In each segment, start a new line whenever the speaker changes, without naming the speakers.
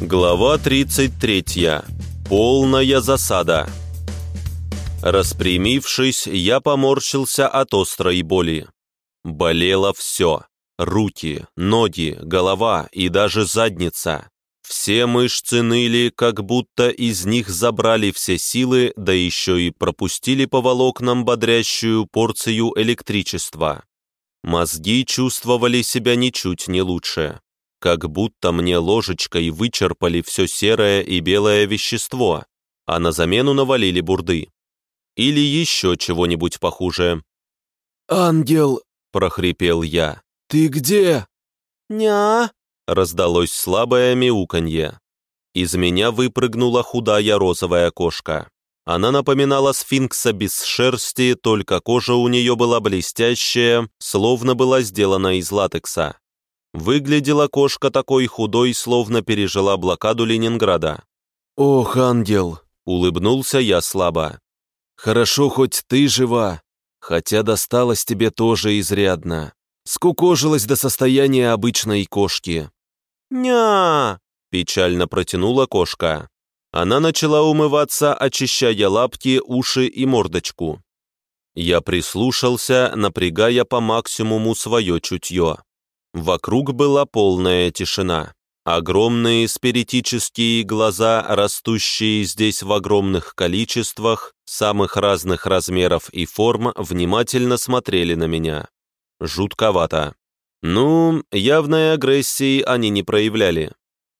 Глава 33. Полная засада. Распрямившись, я поморщился от острой боли. Болело все. Руки, ноги, голова и даже задница. Все мышцы ныли, как будто из них забрали все силы, да еще и пропустили по волокнам бодрящую порцию электричества. Мозги чувствовали себя ничуть не лучше как будто мне ложечкой вычерпали все серое и белое вещество, а на замену навалили бурды. Или еще чего-нибудь похуже.
«Ангел!» — прохрипел я. «Ты где?»
«Ня!» — раздалось слабое мяуканье. Из меня выпрыгнула худая розовая кошка. Она напоминала сфинкса без шерсти, только кожа у нее была блестящая, словно была сделана из латекса. Выглядела кошка такой худой, словно пережила блокаду Ленинграда.
«Ох, ангел!»
— улыбнулся я слабо.
«Хорошо, хоть ты жива, хотя досталось тебе тоже изрядно. Скукожилась до состояния обычной кошки».
«Ня!» — печально протянула кошка. Она начала умываться, очищая лапки, уши и мордочку. Я прислушался, напрягая по максимуму свое чутье. Вокруг была полная тишина. Огромные спиритические глаза, растущие здесь в огромных количествах, самых разных размеров и форм, внимательно смотрели на меня. Жутковато. Ну, явной агрессии они не проявляли.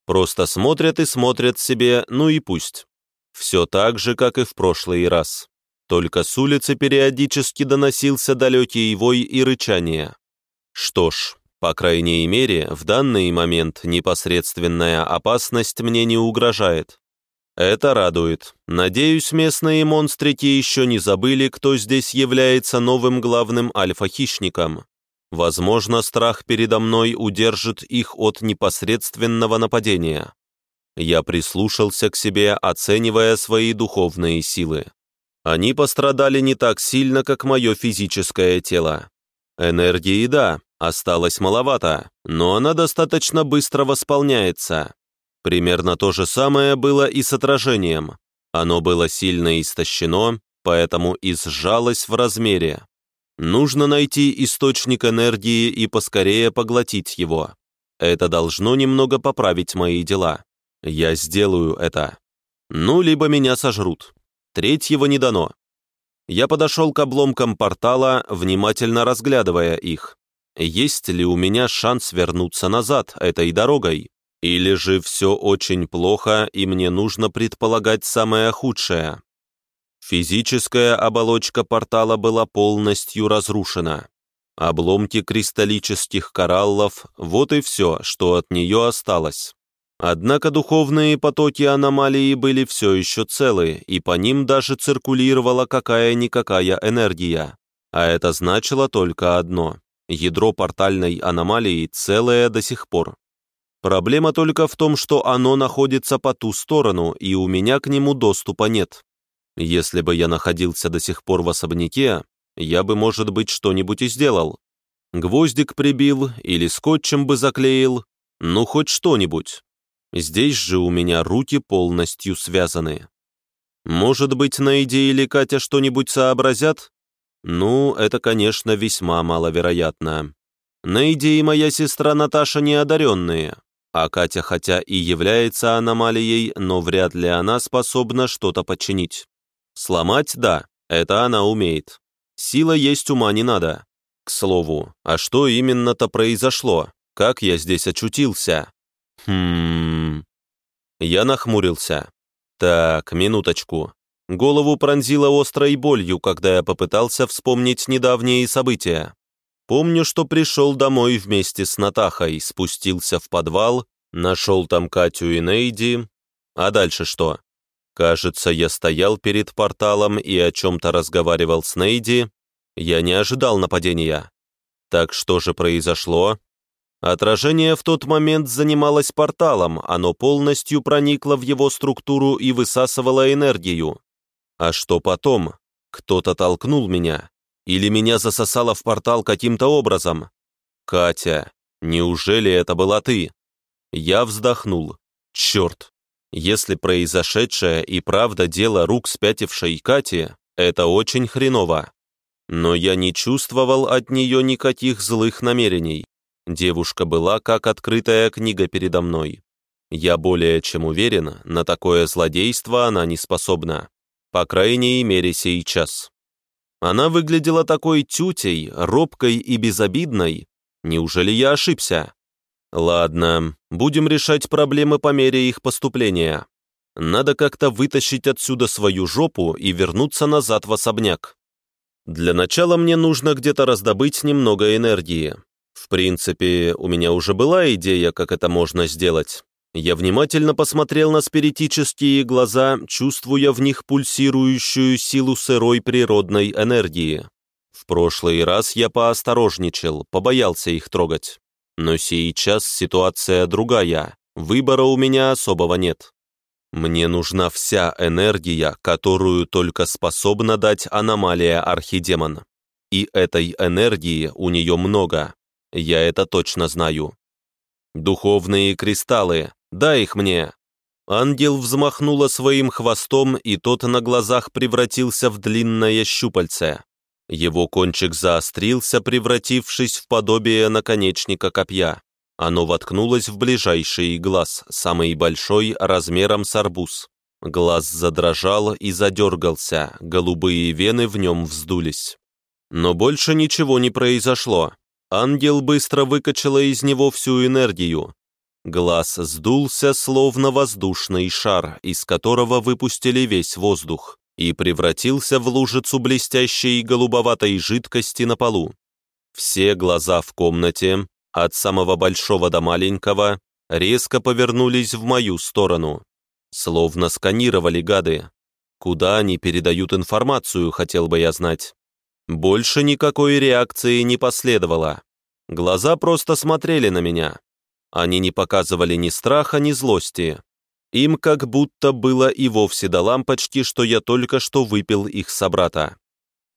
Просто смотрят и смотрят себе, ну и пусть. Все так же, как и в прошлый раз. Только с улицы периодически доносился далекий вой и рычание. Что ж, по крайней мере, в данный момент непосредственная опасность мне не угрожает. Это радует. Надеюсь, местные монстрики еще не забыли, кто здесь является новым главным альфа-хищником. Возможно, страх передо мной удержит их от непосредственного нападения. Я прислушался к себе, оценивая свои духовные силы. Они пострадали не так сильно, как мое физическое тело. Энергии – да, Осталось маловато, но она достаточно быстро восполняется. Примерно то же самое было и с отражением. Оно было сильно истощено, поэтому и сжалось в размере. Нужно найти источник энергии и поскорее поглотить его. Это должно немного поправить мои дела. Я сделаю это. Ну, либо меня сожрут. Третьего не дано. Я подошел к обломкам портала, внимательно разглядывая их есть ли у меня шанс вернуться назад этой дорогой, или же все очень плохо и мне нужно предполагать самое худшее. Физическая оболочка портала была полностью разрушена. Обломки кристаллических кораллов – вот и все, что от нее осталось. Однако духовные потоки аномалии были все еще целы, и по ним даже циркулировала какая-никакая энергия. А это значило только одно Ядро портальной аномалии целое до сих пор. Проблема только в том, что оно находится по ту сторону, и у меня к нему доступа нет. Если бы я находился до сих пор в особняке, я бы, может быть, что-нибудь и сделал. Гвоздик прибил или скотчем бы заклеил, ну хоть что-нибудь. Здесь же у меня руки полностью связаны. Может быть, Найди или Катя что-нибудь сообразят? Ну, это, конечно, весьма маловероятно. Нейди и моя сестра Наташа неодаренные, а Катя хотя и является аномалией, но вряд ли она способна что-то починить. Сломать – да, это она умеет. Сила есть, ума не надо. К слову, а что именно-то произошло? Как я здесь очутился? Хм... Я нахмурился. Так, минуточку. Голову пронзило острой болью, когда я попытался вспомнить недавние события. Помню, что пришел домой вместе с Натахой, спустился в подвал, нашел там Катю и Нейди. А дальше что? Кажется, я стоял перед порталом и о чем-то разговаривал с Нейди. Я не ожидал нападения. Так что же произошло? Отражение в тот момент занималось порталом, оно полностью проникло в его структуру и высасывало энергию. А что потом? Кто-то толкнул меня? Или меня засосало в портал каким-то образом? Катя, неужели это была ты? Я вздохнул. Черт! Если произошедшее и правда дело рук спятившей Кати, это очень хреново. Но я не чувствовал от нее никаких злых намерений. Девушка была как открытая книга передо мной. Я более чем уверен, на такое злодейство она не способна. По крайней мере, сейчас. Она выглядела такой тютей, робкой и безобидной. Неужели я ошибся? Ладно, будем решать проблемы по мере их поступления. Надо как-то вытащить отсюда свою жопу и вернуться назад в особняк. Для начала мне нужно где-то раздобыть немного энергии. В принципе, у меня уже была идея, как это можно сделать. Я внимательно посмотрел на спиритические глаза, чувствуя в них пульсирующую силу сырой природной энергии. В прошлый раз я поосторожничал, побоялся их трогать. Но сейчас ситуация другая, выбора у меня особого нет. Мне нужна вся энергия, которую только способна дать аномалия архидемон. И этой энергии у нее много, я это точно знаю. Духовные кристаллы, дай их мне. Ангел взмахнула своим хвостом, и тот на глазах превратился в длинное щупальце. Его кончик заострился, превратившись в подобие наконечника копья. Оно воткнулось в ближайший глаз, самый большой, размером с арбуз. Глаз задрожал и задергался, голубые вены в нем вздулись. Но больше ничего не произошло. Ангел быстро выкачала из него всю энергию. Глаз сдулся, словно воздушный шар, из которого выпустили весь воздух, и превратился в лужицу блестящей голубоватой жидкости на полу. Все глаза в комнате, от самого большого до маленького, резко повернулись в мою сторону. Словно сканировали гады. Куда они передают информацию, хотел бы я знать. Больше никакой реакции не последовало. Глаза просто смотрели на меня. Они не показывали ни страха, ни злости. Им как будто было и вовсе до лампочки, что я только что выпил их собрата.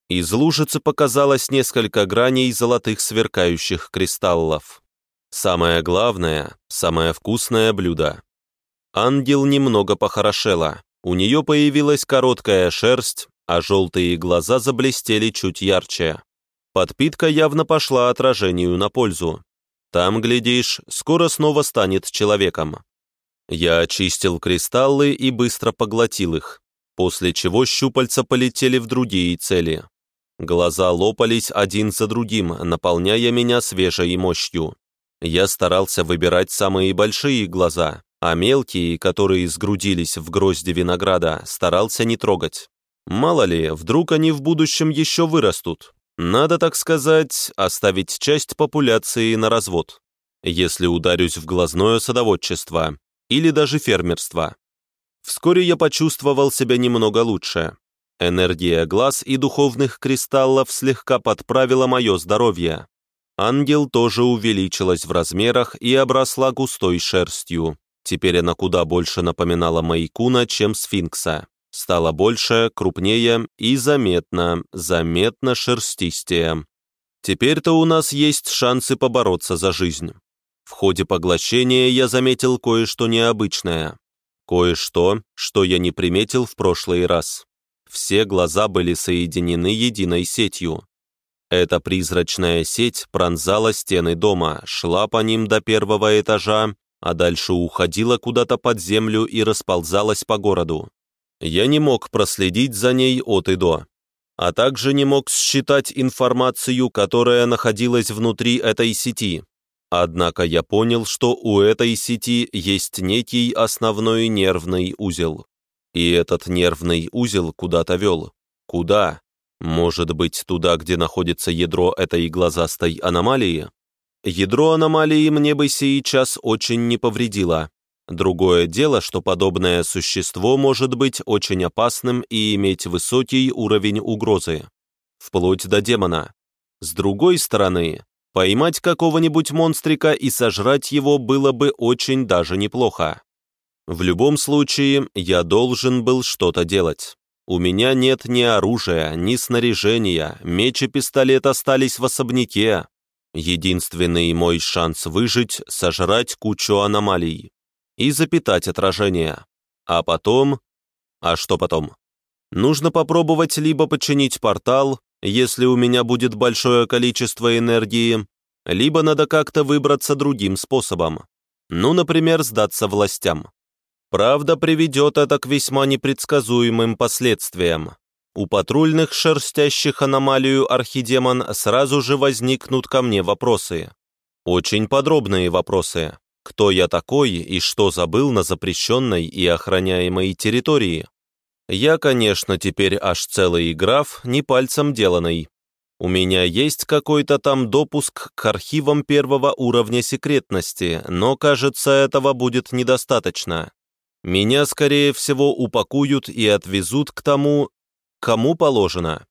Из лужицы показалось несколько граней золотых сверкающих кристаллов. Самое главное, самое вкусное блюдо. Ангел немного похорошела. У нее появилась короткая шерсть, а желтые глаза заблестели чуть ярче. Подпитка явно пошла отражению на пользу. Там, глядишь, скоро снова станет человеком. Я очистил кристаллы и быстро поглотил их, после чего щупальца полетели в другие цели. Глаза лопались один за другим, наполняя меня свежей мощью. Я старался выбирать самые большие глаза, а мелкие, которые сгрудились в грозди винограда, старался не трогать. Мало ли, вдруг они в будущем еще вырастут. Надо, так сказать, оставить часть популяции на развод. Если ударюсь в глазное садоводчество или даже фермерство. Вскоре я почувствовал себя немного лучше. Энергия глаз и духовных кристаллов слегка подправила мое здоровье. Ангел тоже увеличилась в размерах и обросла густой шерстью. Теперь она куда больше напоминала Майкуна, чем сфинкса. Стала больше, крупнее и заметно, заметно шерстистее. Теперь-то у нас есть шансы побороться за жизнь. В ходе поглощения я заметил кое-что необычное. Кое-что, что я не приметил в прошлый раз. Все глаза были соединены единой сетью. Эта призрачная сеть пронзала стены дома, шла по ним до первого этажа, а дальше уходила куда-то под землю и расползалась по городу. Я не мог проследить за ней от и до, а также не мог считать информацию, которая находилась внутри этой сети. Однако я понял, что у этой сети есть некий основной нервный узел. И этот нервный узел куда-то вел. Куда? Может быть, туда, где находится ядро этой глазастой аномалии? Ядро аномалии мне бы сейчас очень не повредило. Другое дело, что подобное существо может быть очень опасным и иметь высокий уровень угрозы. Вплоть до демона. С другой стороны, поймать какого-нибудь монстрика и сожрать его было бы очень даже неплохо. В любом случае, я должен был что-то делать. У меня нет ни оружия, ни снаряжения, меч и пистолет остались в особняке. Единственный мой шанс выжить — сожрать кучу аномалий. И запитать отражение. А потом... А что потом? Нужно попробовать либо починить портал, если у меня будет большое количество энергии, либо надо как-то выбраться другим способом. Ну, например, сдаться властям. Правда, приведет это к весьма непредсказуемым последствиям. У патрульных, шерстящих аномалию архидемон, сразу же возникнут ко мне вопросы. Очень подробные вопросы. Кто я такой и что забыл на запрещенной и охраняемой территории? Я, конечно, теперь аж целый граф, не пальцем деланный. У меня есть какой-то там допуск к архивам первого уровня секретности, но, кажется, этого будет недостаточно. Меня, скорее всего, упакуют и отвезут к тому, Кому положено?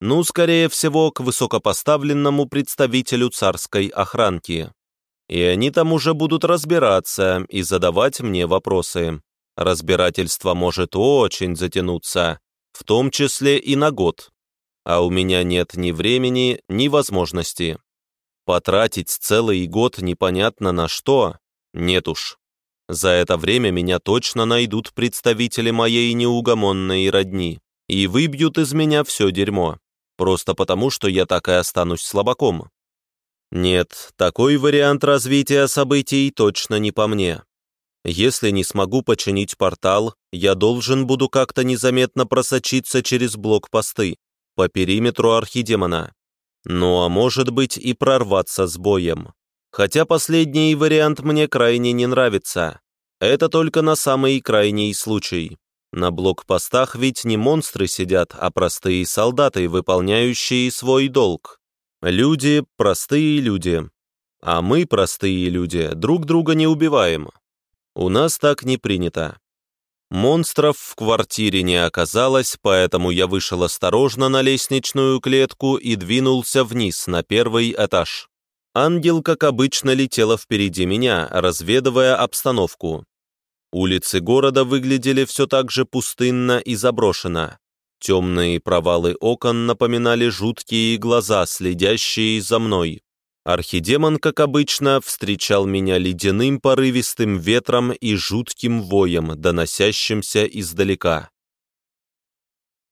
Ну, скорее всего, к высокопоставленному представителю царской охранки. И они там уже будут разбираться и задавать мне вопросы. Разбирательство может очень затянуться, в том числе и на год. А у меня нет ни времени, ни возможности. Потратить целый год непонятно на что? Нет уж. За это время меня точно найдут представители моей неугомонной родни и выбьют из меня все дерьмо, просто потому, что я так и останусь слабаком. Нет, такой вариант развития событий точно не по мне. Если не смогу починить портал, я должен буду как-то незаметно просочиться через блокпосты по периметру архидемона. Ну а может быть и прорваться с боем. Хотя последний вариант мне крайне не нравится. Это только на самый крайний случай. На блокпостах ведь не монстры сидят, а простые солдаты, выполняющие свой долг. Люди – простые люди. А мы, простые люди, друг друга не убиваем. У нас так не принято. Монстров в квартире не оказалось, поэтому я вышел осторожно на лестничную клетку и двинулся вниз на первый этаж. Ангел, как обычно, летела впереди меня, разведывая обстановку. Улицы города выглядели все так же пустынно и заброшено. Темные провалы окон напоминали жуткие глаза, следящие за мной. Архидемон, как обычно, встречал меня ледяным порывистым ветром и жутким воем, доносящимся издалека.